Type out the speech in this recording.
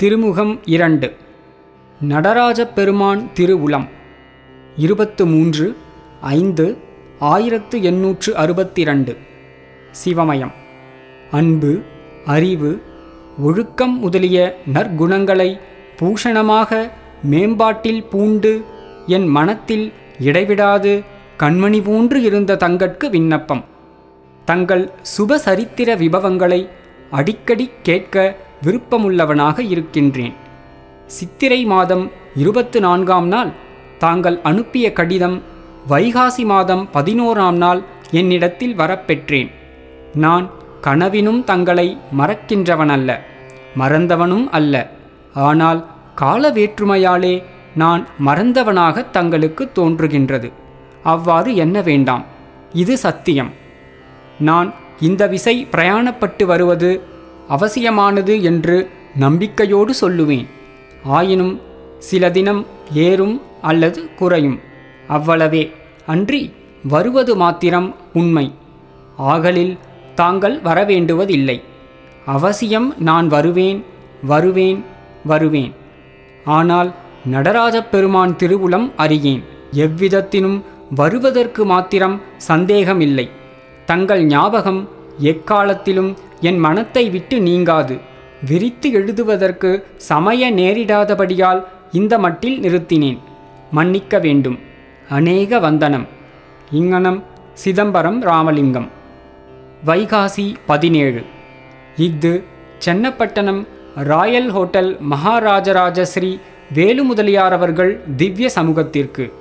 திருமுகம் இரண்டு. நடராஜப்பெருமான் திருவுளம். இருபத்து மூன்று ஐந்து ஆயிரத்து எண்ணூற்று அறுபத்தி ரெண்டு சிவமயம். அன்பு அறிவு ஒழுக்கம் முதலிய நற்குணங்களை பூஷணமாக மேம்பாட்டில் பூண்டு என் மனத்தில் இடைவிடாது கண்மணி போன்று இருந்த தங்கட்கு விண்ணப்பம். தங்கள் சுப சரித்திர விபவங்களை அடிக்கடி கேட்க விருப்பமுள்ளவனாக இருக்கின்றேன். சித்திரை மாதம் இருபத்து நான்காம் நாள் தாங்கள் அனுப்பிய கடிதம் வைகாசி மாதம் பதினோராம் நாள் என்னிடத்தில் வரப்பெற்றேன். நான் கனவினும் தங்களை மறக்கின்றவனல்ல மறந்தவனும் அல்ல. ஆனால் கால வேற்றுமையாலே நான் மறந்தவனாக தங்களுக்கு தோன்றுகின்றது. அவ்வாறு என்ன வேண்டாம். இது சத்தியம். நான் இந்த விசை பிரயாணப்பட்டு வருவது அவசியமானது என்று நம்பிக்கையோடு சொல்லுவேன். ஆயினும் சில தினம் ஏறும் அல்லது குறையும். அவ்வளவே. அன்றி வருவது மாத்திரம் உண்மை. ஆகலில் தாங்கள் வரவேண்டுவதில்லை. அவசியம் நான் வருவேன் வருவேன் வருவேன். ஆனால் நடராஜப் பெருமான் திருவுளம் அறியேன். எவ்விதத்தினும் வருவதற்கு மாத்திரம் சந்தேகமில்லை. தங்கள் ஞாபகம் எக்காலத்திலும் என் மனத்தை விட்டு நீங்காது. விரித்து எழுதுவதற்கு சமய நேரிடாதபடியால் இந்த மட்டில் நிறுத்தினேன். மன்னிக்க வேண்டும். அநேக வந்தனம். இங்கனம் சிதம்பரம் ராமலிங்கம். வைகாசி பதினேழு. இஃது சென்னப்பட்டணம் ராயல் ஹோட்டல் மகாராஜராஜஸ்ரீ வேலுமுதலியார் அவர்கள் திவ்ய சமூகத்திற்கு.